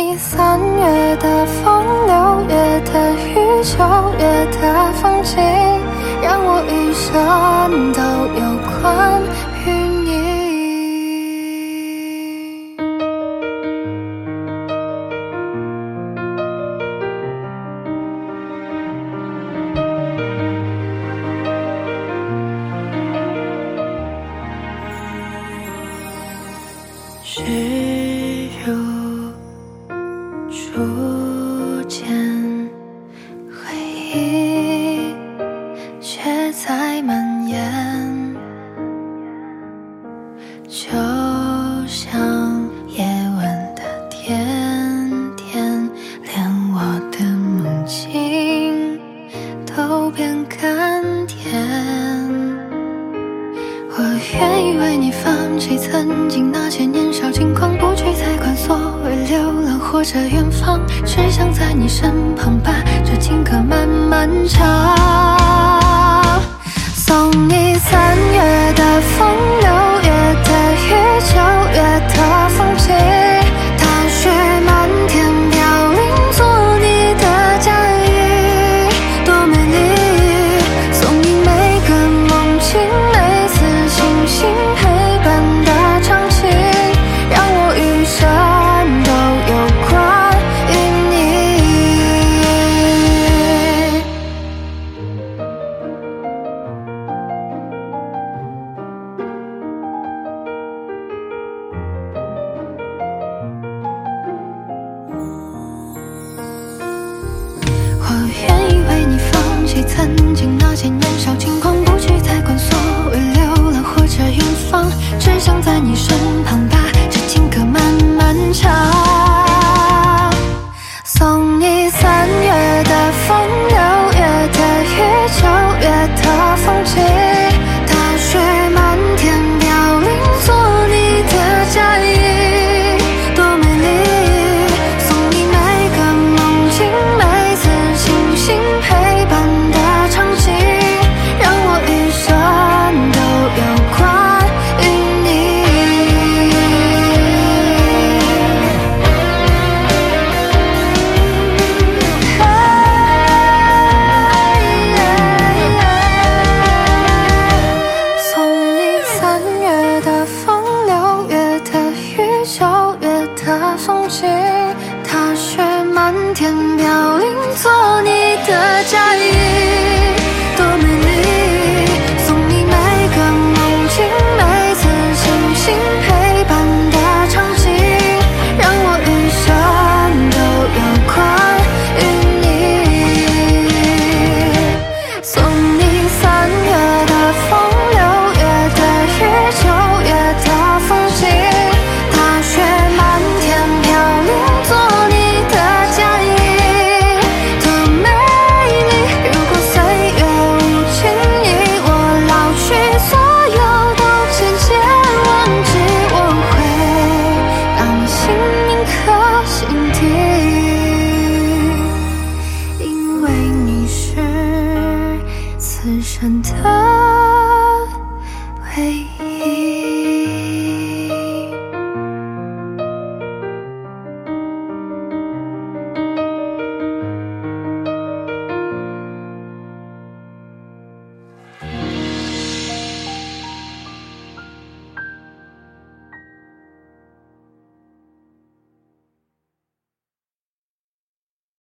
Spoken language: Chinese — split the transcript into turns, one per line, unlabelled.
你三月的风，六月的雨，九月的风景，让我余生都有关于你。只就像夜晚的甜甜，连我的梦境都变甘甜。我愿意为你放弃曾经那些年少轻狂，不去再管所谓流浪或者远方，只想在你身旁把这情歌慢慢唱。踏雪漫天飘零，做你的嫁衣，多美丽。爱